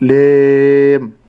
le